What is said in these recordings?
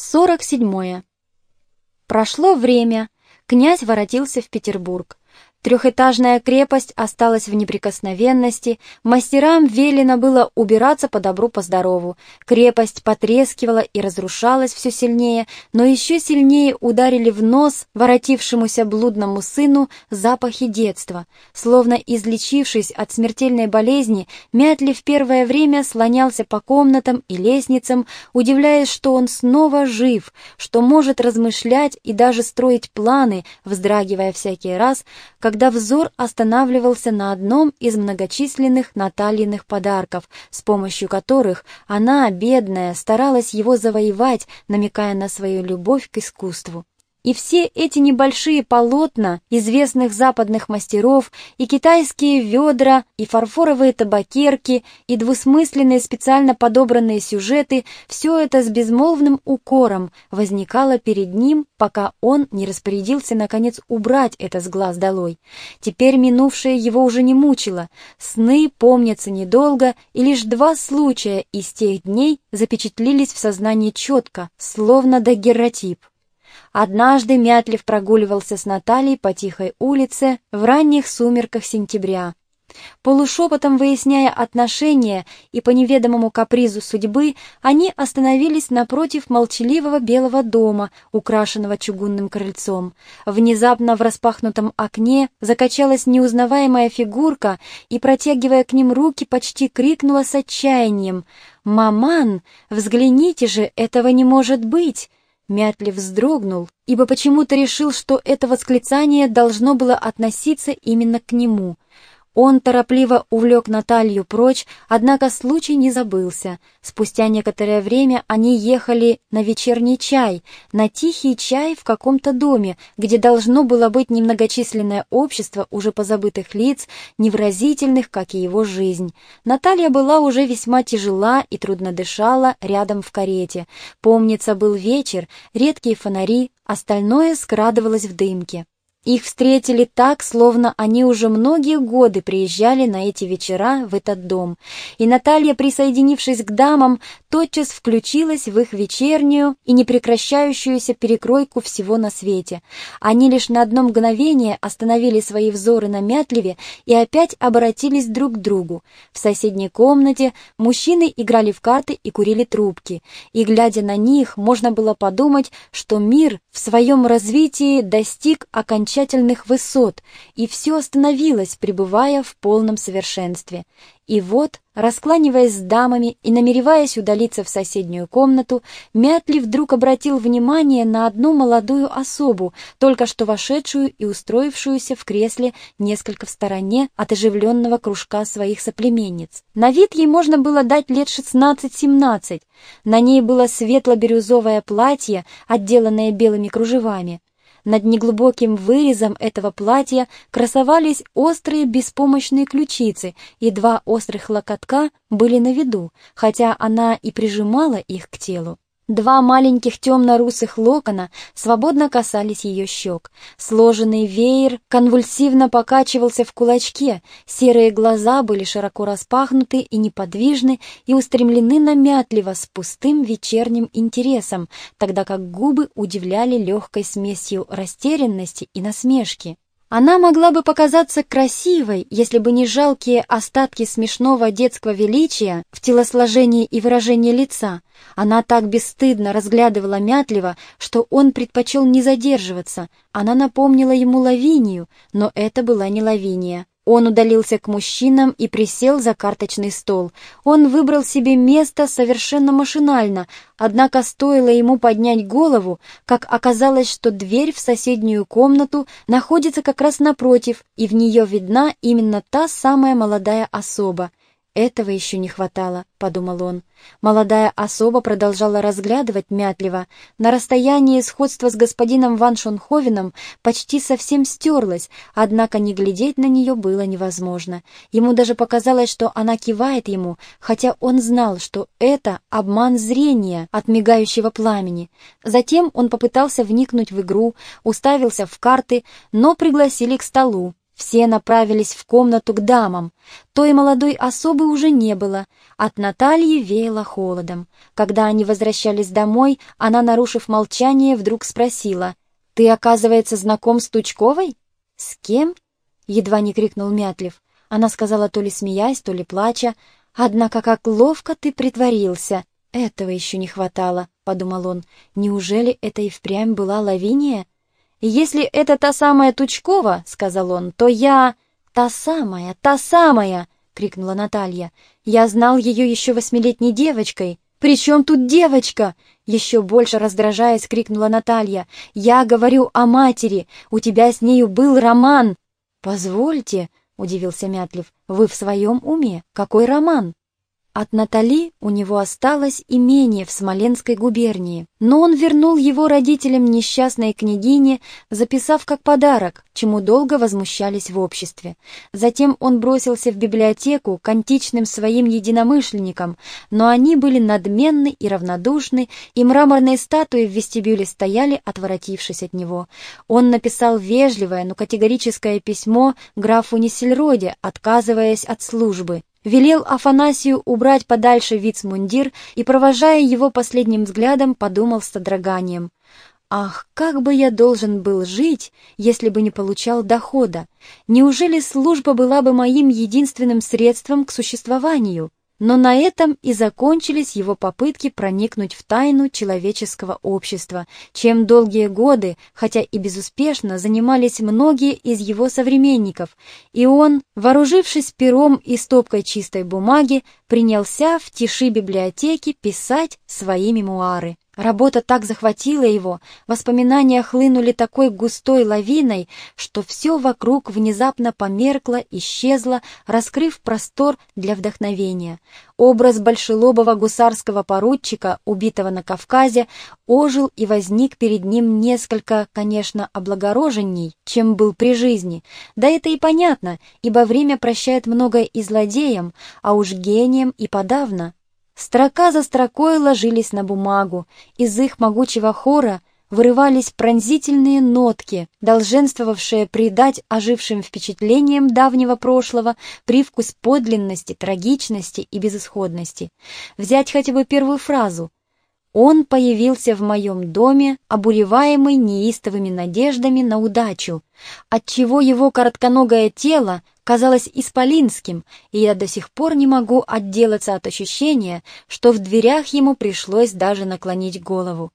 47. Прошло время, князь воротился в Петербург. Трехэтажная крепость осталась в неприкосновенности, мастерам велено было убираться по добру, по здорову. Крепость потрескивала и разрушалась все сильнее, но еще сильнее ударили в нос воротившемуся блудному сыну запахи детства. Словно излечившись от смертельной болезни, Мятли в первое время слонялся по комнатам и лестницам, удивляясь, что он снова жив, что может размышлять и даже строить планы, вздрагивая всякий раз, когда взор останавливался на одном из многочисленных Натальиных подарков, с помощью которых она, бедная, старалась его завоевать, намекая на свою любовь к искусству. И все эти небольшие полотна известных западных мастеров, и китайские ведра, и фарфоровые табакерки, и двусмысленные специально подобранные сюжеты, все это с безмолвным укором возникало перед ним, пока он не распорядился, наконец, убрать это с глаз долой. Теперь минувшее его уже не мучило, сны помнятся недолго, и лишь два случая из тех дней запечатлились в сознании четко, словно дагерротип. Однажды Мятлев прогуливался с Натальей по тихой улице в ранних сумерках сентября. Полушепотом выясняя отношения и по неведомому капризу судьбы, они остановились напротив молчаливого белого дома, украшенного чугунным крыльцом. Внезапно в распахнутом окне закачалась неузнаваемая фигурка и, протягивая к ним руки, почти крикнула с отчаянием «Маман, взгляните же, этого не может быть!» Мятлив вздрогнул, ибо почему-то решил, что это восклицание должно было относиться именно к нему — он торопливо увлек Наталью прочь, однако случай не забылся. Спустя некоторое время они ехали на вечерний чай, на тихий чай в каком-то доме, где должно было быть немногочисленное общество уже позабытых лиц, невразительных, как и его жизнь. Наталья была уже весьма тяжела и трудно дышала рядом в карете. Помнится, был вечер, редкие фонари, остальное скрадывалось в дымке. Их встретили так, словно они уже многие годы приезжали на эти вечера в этот дом, и Наталья, присоединившись к дамам, тотчас включилась в их вечернюю и непрекращающуюся перекройку всего на свете. Они лишь на одно мгновение остановили свои взоры на Мятлеве и опять обратились друг к другу. В соседней комнате мужчины играли в карты и курили трубки, и, глядя на них, можно было подумать, что мир в своем развитии достиг окончательного окончательных высот, и все остановилось, пребывая в полном совершенстве. И вот, раскланиваясь с дамами и намереваясь удалиться в соседнюю комнату, Мятли вдруг обратил внимание на одну молодую особу, только что вошедшую и устроившуюся в кресле несколько в стороне от оживленного кружка своих соплеменниц. На вид ей можно было дать лет 16-17. На ней было светло-бирюзовое платье, отделанное белыми кружевами. Над неглубоким вырезом этого платья красовались острые беспомощные ключицы, и два острых локотка были на виду, хотя она и прижимала их к телу. Два маленьких темно-русых локона свободно касались ее щек. Сложенный веер конвульсивно покачивался в кулачке, серые глаза были широко распахнуты и неподвижны и устремлены намятливо с пустым вечерним интересом, тогда как губы удивляли легкой смесью растерянности и насмешки. Она могла бы показаться красивой, если бы не жалкие остатки смешного детского величия в телосложении и выражении лица. Она так бесстыдно разглядывала Мятлева, что он предпочел не задерживаться. Она напомнила ему Лавинию, но это была не Лавиния. Он удалился к мужчинам и присел за карточный стол. Он выбрал себе место совершенно машинально, однако стоило ему поднять голову, как оказалось, что дверь в соседнюю комнату находится как раз напротив, и в нее видна именно та самая молодая особа. «Этого еще не хватало», — подумал он. Молодая особа продолжала разглядывать мятливо. На расстоянии сходства с господином Ван Шонховеном почти совсем стерлась, однако не глядеть на нее было невозможно. Ему даже показалось, что она кивает ему, хотя он знал, что это обман зрения от мигающего пламени. Затем он попытался вникнуть в игру, уставился в карты, но пригласили к столу. Все направились в комнату к дамам. Той молодой особы уже не было. От Натальи веяло холодом. Когда они возвращались домой, она, нарушив молчание, вдруг спросила, «Ты, оказывается, знаком с Тучковой?» «С кем?» — едва не крикнул Мятлев. Она сказала то ли смеясь, то ли плача. «Однако как ловко ты притворился!» «Этого еще не хватало», — подумал он. «Неужели это и впрямь была Лавиния?» «Если это та самая Тучкова, — сказал он, — то я...» «Та самая, та самая!» — крикнула Наталья. «Я знал ее еще восьмилетней девочкой». «При чем тут девочка?» Еще больше раздражаясь, крикнула Наталья. «Я говорю о матери. У тебя с нею был роман». «Позвольте», — удивился Мятлев, — «вы в своем уме? Какой роман?» От Натали у него осталось имение в Смоленской губернии, но он вернул его родителям несчастной княгине, записав как подарок, чему долго возмущались в обществе. Затем он бросился в библиотеку к античным своим единомышленникам, но они были надменны и равнодушны, и мраморные статуи в вестибюле стояли, отворотившись от него. Он написал вежливое, но категорическое письмо графу Несельроде, отказываясь от службы, велел Афанасию убрать подальше вицмундир и, провожая его последним взглядом, подумал с содроганием. «Ах, как бы я должен был жить, если бы не получал дохода! Неужели служба была бы моим единственным средством к существованию?» Но на этом и закончились его попытки проникнуть в тайну человеческого общества, чем долгие годы, хотя и безуспешно, занимались многие из его современников, и он, вооружившись пером и стопкой чистой бумаги, принялся в тиши библиотеки писать свои мемуары. Работа так захватила его, воспоминания хлынули такой густой лавиной, что все вокруг внезапно померкло, исчезло, раскрыв простор для вдохновения. Образ большелобого гусарского поручика, убитого на Кавказе, ожил и возник перед ним несколько, конечно, облагороженней, чем был при жизни. Да это и понятно, ибо время прощает многое и злодеям, а уж гением и подавно. Строка за строкой ложились на бумагу, из их могучего хора вырывались пронзительные нотки, долженствовавшие придать ожившим впечатлениям давнего прошлого привкус подлинности, трагичности и безысходности. Взять хотя бы первую фразу «Он появился в моем доме, обуреваемый неистовыми надеждами на удачу, отчего его коротконогое тело казалось исполинским, и я до сих пор не могу отделаться от ощущения, что в дверях ему пришлось даже наклонить голову.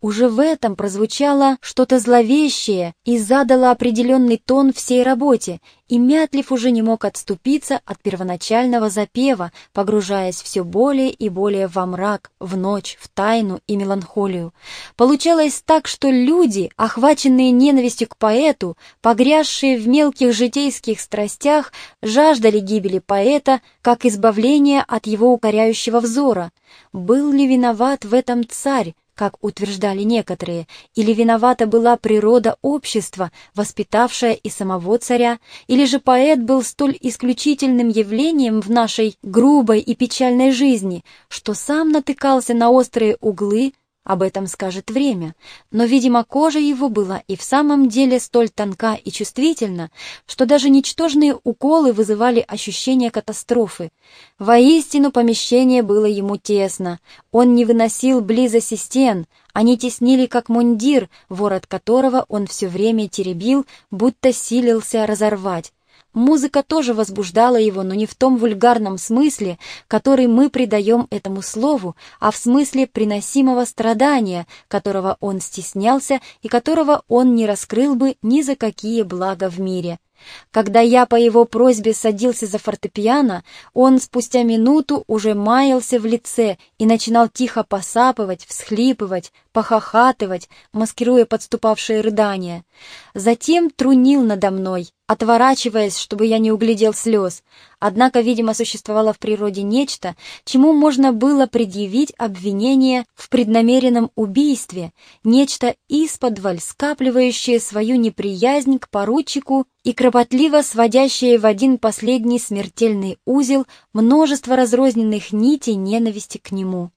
Уже в этом прозвучало что-то зловещее и задало определенный тон всей работе, и Мятлив уже не мог отступиться от первоначального запева, погружаясь все более и более во мрак, в ночь, в тайну и меланхолию. Получалось так, что люди, охваченные ненавистью к поэту, погрязшие в мелких житейских страстях, жаждали гибели поэта как избавления от его укоряющего взора. Был ли виноват в этом царь, как утверждали некоторые, или виновата была природа общества, воспитавшая и самого царя, или же поэт был столь исключительным явлением в нашей грубой и печальной жизни, что сам натыкался на острые углы, об этом скажет время, но, видимо, кожа его была и в самом деле столь тонка и чувствительна, что даже ничтожные уколы вызывали ощущение катастрофы. Воистину помещение было ему тесно, он не выносил близости стен, они теснили как мундир, ворот которого он все время теребил, будто силился разорвать. Музыка тоже возбуждала его, но не в том вульгарном смысле, который мы придаем этому слову, а в смысле приносимого страдания, которого он стеснялся и которого он не раскрыл бы ни за какие блага в мире. Когда я по его просьбе садился за фортепиано, он спустя минуту уже маялся в лице и начинал тихо посапывать, всхлипывать, похохатывать, маскируя подступавшие рыдания. Затем трунил надо мной, отворачиваясь, чтобы я не углядел слез. Однако, видимо, существовало в природе нечто, чему можно было предъявить обвинение в преднамеренном убийстве, нечто исподволь, скапливающее свою неприязнь к поручику и кропотливо сводящее в один последний смертельный узел множество разрозненных нитей ненависти к нему.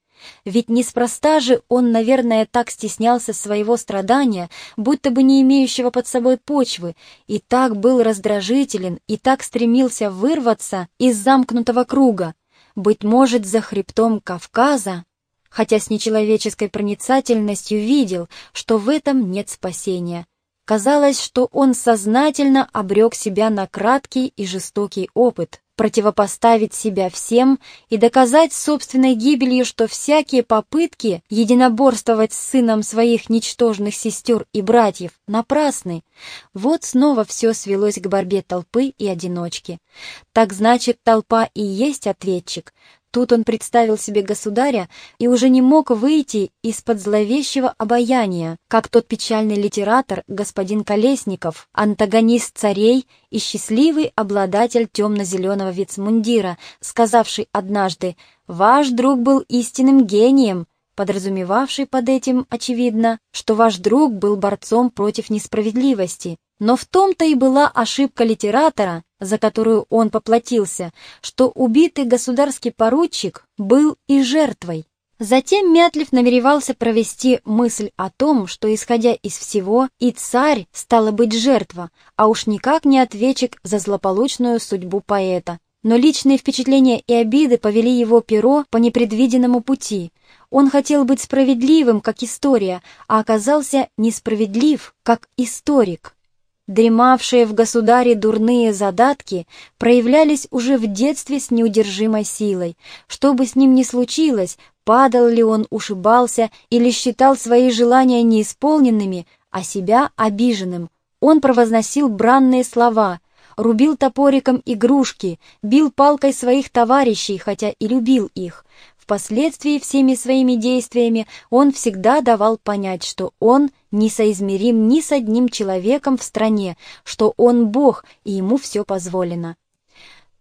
Ведь неспроста же он, наверное, так стеснялся своего страдания, будто бы не имеющего под собой почвы, и так был раздражителен, и так стремился вырваться из замкнутого круга. Быть может, за хребтом Кавказа, хотя с нечеловеческой проницательностью видел, что в этом нет спасения. Казалось, что он сознательно обрек себя на краткий и жестокий опыт, противопоставить себя всем и доказать собственной гибелью, что всякие попытки единоборствовать с сыном своих ничтожных сестер и братьев напрасны. Вот снова все свелось к борьбе толпы и одиночки. Так значит, толпа и есть ответчик, Тут он представил себе государя и уже не мог выйти из-под зловещего обаяния, как тот печальный литератор господин Колесников, антагонист царей и счастливый обладатель темно-зеленого вицмундира, сказавший однажды «Ваш друг был истинным гением», подразумевавший под этим, очевидно, что ваш друг был борцом против несправедливости. Но в том-то и была ошибка литератора, за которую он поплатился, что убитый государский поручик был и жертвой. Затем Мятлев намеревался провести мысль о том, что, исходя из всего, и царь стала быть жертва, а уж никак не ответчик за злополучную судьбу поэта. Но личные впечатления и обиды повели его перо по непредвиденному пути. Он хотел быть справедливым, как история, а оказался несправедлив, как историк. Дремавшие в государе дурные задатки проявлялись уже в детстве с неудержимой силой. Что бы с ним ни случилось, падал ли он, ушибался или считал свои желания неисполненными, а себя обиженным, он провозносил бранные слова, рубил топориком игрушки, бил палкой своих товарищей, хотя и любил их. Впоследствии всеми своими действиями он всегда давал понять, что он несоизмерим ни с одним человеком в стране, что он Бог и ему все позволено.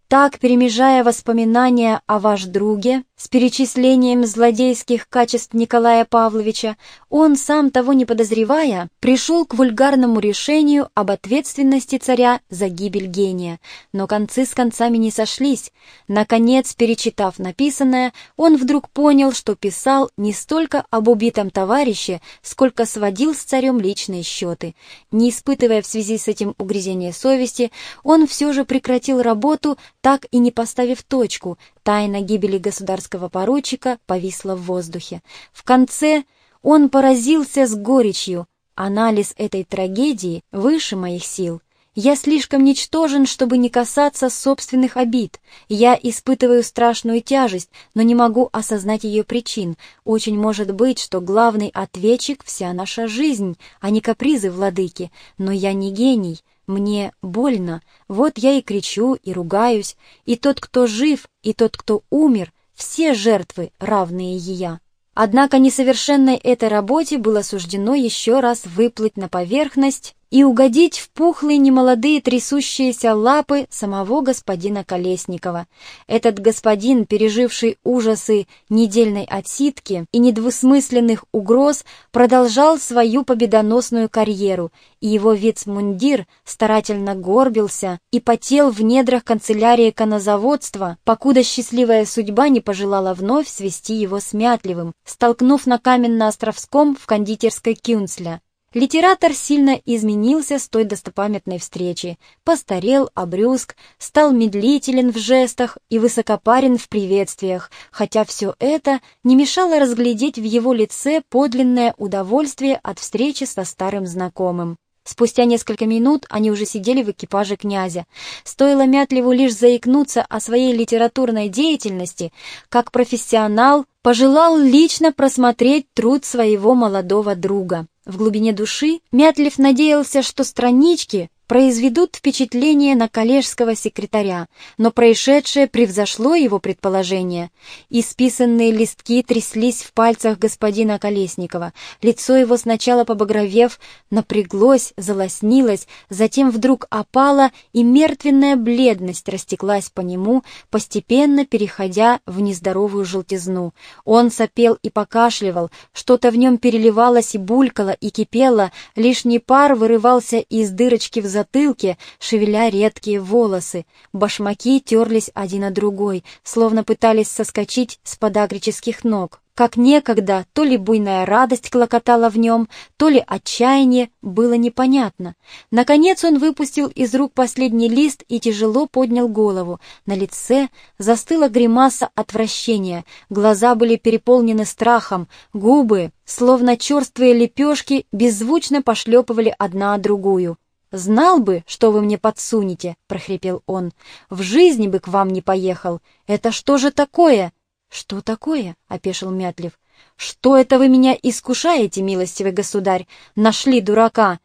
Так, перемежая воспоминания о ваш друге с перечислением злодейских качеств Николая Павловича, он, сам того не подозревая, пришел к вульгарному решению об ответственности царя за гибель гения. Но концы с концами не сошлись. Наконец, перечитав написанное, он вдруг понял, что писал не столько об убитом товарище, сколько сводил с царем личные счеты. Не испытывая в связи с этим угрызения совести, он все же прекратил работу, так и не поставив точку, тайна гибели государского поручика повисла в воздухе. В конце он поразился с горечью. Анализ этой трагедии выше моих сил. Я слишком ничтожен, чтобы не касаться собственных обид. Я испытываю страшную тяжесть, но не могу осознать ее причин. Очень может быть, что главный ответчик — вся наша жизнь, а не капризы владыки. Но я не гений. Мне больно, вот я и кричу, и ругаюсь, и тот, кто жив, и тот, кто умер, все жертвы, равные ея. Однако несовершенной этой работе было суждено еще раз выплыть на поверхность и угодить в пухлые немолодые трясущиеся лапы самого господина Колесникова. Этот господин, переживший ужасы недельной отсидки и недвусмысленных угроз, продолжал свою победоносную карьеру, и его вицмундир старательно горбился и потел в недрах канцелярии конозаводства, покуда счастливая судьба не пожелала вновь свести его смятливым, столкнув на Каменно-Островском в кондитерской Кюнцля. Литератор сильно изменился с той достопамятной встречи, постарел, обрюзг, стал медлителен в жестах и высокопарен в приветствиях, хотя все это не мешало разглядеть в его лице подлинное удовольствие от встречи со старым знакомым. Спустя несколько минут они уже сидели в экипаже князя. Стоило Мятлеву лишь заикнуться о своей литературной деятельности, как профессионал пожелал лично просмотреть труд своего молодого друга. В глубине души Мятлев надеялся, что странички произведут впечатление на коллежского секретаря, но происшедшее превзошло его предположение. Исписанные листки тряслись в пальцах господина Колесникова. Лицо его сначала побагровев, напряглось, залоснилось, затем вдруг опало, и мертвенная бледность растеклась по нему, постепенно переходя в нездоровую желтизну. Он сопел и покашливал, что-то в нем переливалось и булькало, и кипело, лишний пар вырывался из дырочки в затылке, затылке, шевеля редкие волосы. Башмаки терлись один о другой, словно пытались соскочить с подагрических ног. Как некогда, то ли буйная радость клокотала в нем, то ли отчаяние, было непонятно. Наконец он выпустил из рук последний лист и тяжело поднял голову. На лице застыла гримаса отвращения, глаза были переполнены страхом, губы, словно черствые лепешки, беззвучно пошлепывали одна о другую. «Знал бы, что вы мне подсунете», — прохрипел он. «В жизни бы к вам не поехал. Это что же такое?» «Что такое?» — опешил Мятлев. «Что это вы меня искушаете, милостивый государь? Нашли дурака!»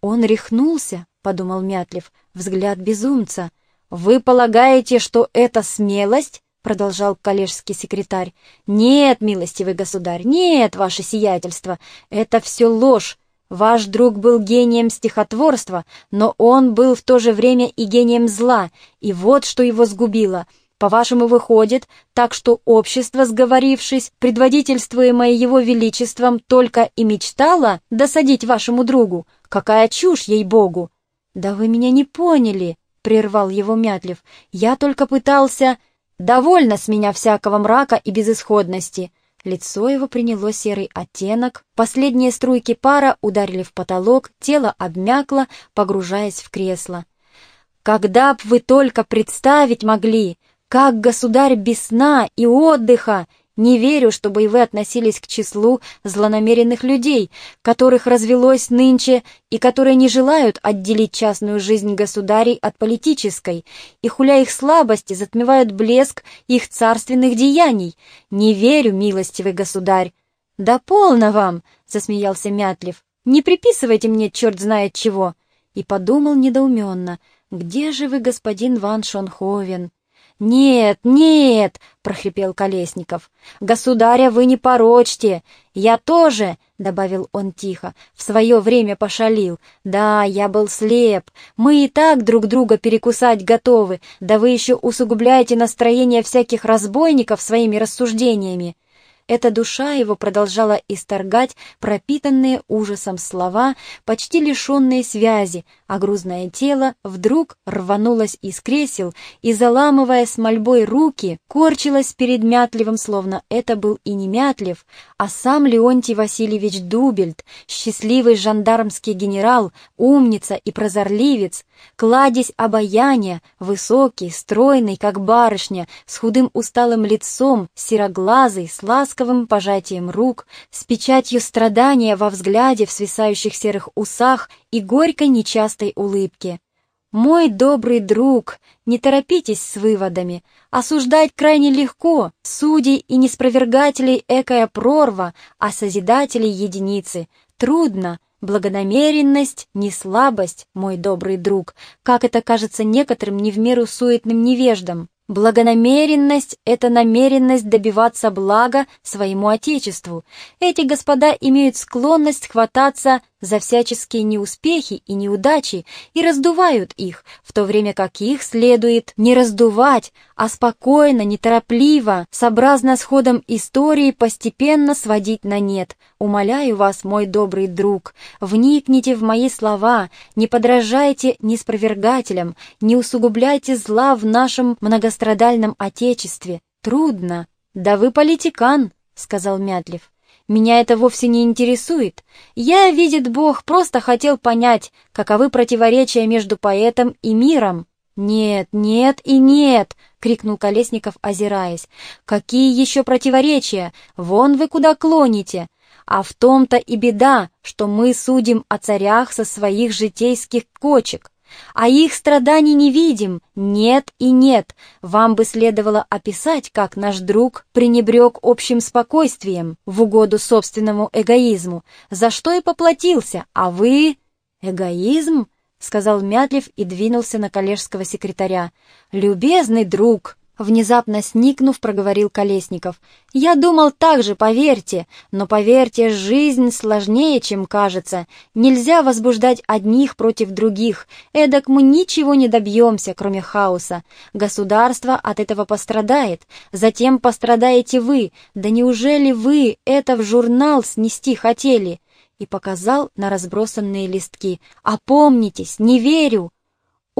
«Он рехнулся», — подумал Мятлев, взгляд безумца. «Вы полагаете, что это смелость?» — продолжал коллежский секретарь. «Нет, милостивый государь, нет, ваше сиятельство, это все ложь. Ваш друг был гением стихотворства, но он был в то же время и гением зла, и вот что его сгубило — по-вашему, выходит, так что общество, сговорившись, предводительствуемое его величеством, только и мечтало досадить вашему другу? Какая чушь, ей-богу!» «Да вы меня не поняли!» — прервал его Мятлев. «Я только пытался...» «Довольно с меня всякого мрака и безысходности!» Лицо его приняло серый оттенок, последние струйки пара ударили в потолок, тело обмякло, погружаясь в кресло. «Когда б вы только представить могли, как государь без сна и отдыха! Не верю, чтобы и вы относились к числу злонамеренных людей, которых развелось нынче и которые не желают отделить частную жизнь государей от политической, и, хуля их слабости, затмевают блеск их царственных деяний. Не верю, милостивый государь. «Да полно вам!» — засмеялся Мятлев. «Не приписывайте мне черт знает чего!» И подумал недоуменно. «Где же вы, господин Ван Шонховен?» «Нет, нет!» — прохрипел Колесников. «Государя вы не порочьте! Я тоже!» — добавил он тихо. «В свое время пошалил. Да, я был слеп. Мы и так друг друга перекусать готовы. Да вы еще усугубляете настроение всяких разбойников своими рассуждениями. Эта душа его продолжала исторгать пропитанные ужасом слова, почти лишенные связи, а грузное тело вдруг рванулось из кресел и, заламывая с мольбой руки, корчилось перед Мятливым, словно это был и не Мятлев, а сам Леонтий Васильевич Дубельт, счастливый жандармский генерал, умница и прозорливец, кладезь обаяния, высокий, стройный, как барышня, с худым усталым лицом, сероглазый, с ласковым пожатием рук, с печатью страдания во взгляде в свисающих серых усах и горькой нечастой улыбке. «Мой добрый друг, не торопитесь с выводами. Осуждать крайне легко, судей и неспровергателей экая прорва, а созидателей единицы. Трудно, Благонамеренность — не слабость, мой добрый друг, как это кажется некоторым не в меру суетным невеждам. Благонамеренность — это намеренность добиваться блага своему Отечеству. Эти господа имеют склонность хвататься за всяческие неуспехи и неудачи и раздувают их, в то время как их следует не раздувать, а спокойно, неторопливо, сообразно с ходом истории постепенно сводить на нет. Умоляю вас, мой добрый друг, вникните в мои слова, не подражайте неспровергателям, не усугубляйте зла в нашем многострадальном Отечестве. Трудно. Да вы политикан, сказал Мятлев. Меня это вовсе не интересует. Я, видит Бог, просто хотел понять, каковы противоречия между поэтом и миром. «Нет, нет и нет!» — крикнул Колесников, озираясь. «Какие еще противоречия? Вон вы куда клоните! А в том-то и беда, что мы судим о царях со своих житейских кочек. А их страданий не видим, нет и нет. Вам бы следовало описать, как наш друг пренебрег общим спокойствием в угоду собственному эгоизму, за что и поплатился, а вы... Эгоизм? — сказал Мятлев и двинулся на коллежского секретаря. «Любезный друг!» Внезапно сникнув, проговорил Колесников. «Я думал так же, поверьте. Но поверьте, жизнь сложнее, чем кажется. Нельзя возбуждать одних против других. Эдак мы ничего не добьемся, кроме хаоса. Государство от этого пострадает. Затем пострадаете вы. Да неужели вы это в журнал снести хотели?» и показал на разбросанные листки. «Опомнитесь, не верю!»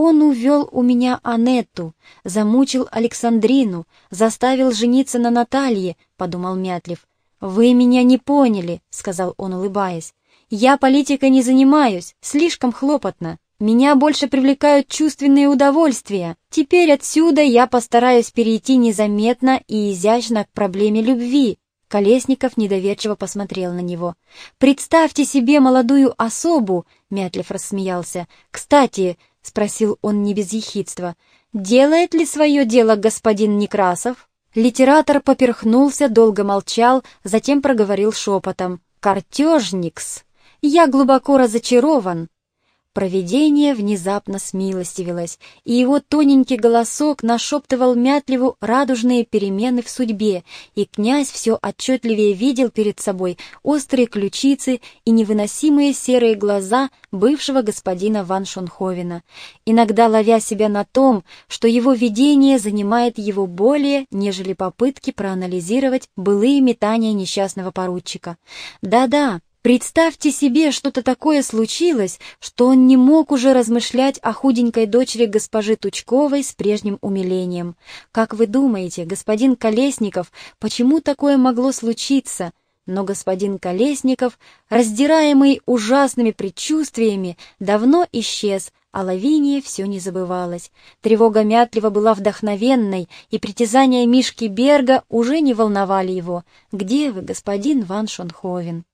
Он увел у меня Анетту, замучил Александрину, заставил жениться на Наталье, — подумал Мятлев. «Вы меня не поняли», — сказал он, улыбаясь. «Я политикой не занимаюсь, слишком хлопотно. Меня больше привлекают чувственные удовольствия. Теперь отсюда я постараюсь перейти незаметно и изящно к проблеме любви». Колесников недоверчиво посмотрел на него. «Представьте себе молодую особу!» — Мятлев рассмеялся. «Кстати, — спросил он не без ехидства. «Делает ли свое дело господин Некрасов?» Литератор поперхнулся, долго молчал, затем проговорил шепотом. «Картежникс! Я глубоко разочарован. Провидение внезапно смилостивилось, и его тоненький голосок нашептывал Мятлеву радужные перемены в судьбе, и князь все отчетливее видел перед собой острые ключицы и невыносимые серые глаза бывшего господина Ван Шонховена, иногда ловя себя на том, что его видение занимает его более, нежели попытки проанализировать былые метания несчастного поручика. Да-да, Представьте себе, что-то такое случилось, что он не мог уже размышлять о худенькой дочери госпожи Тучковой с прежним умилением. Как вы думаете, господин Колесников, почему такое могло случиться? Но господин Колесников, раздираемый ужасными предчувствиями, давно исчез, а Лавиния все не забывалась. Тревога Мятлева была вдохновенной, и притязания Мишки Берга уже не волновали его. «Где вы, господин Ван Шонховен?»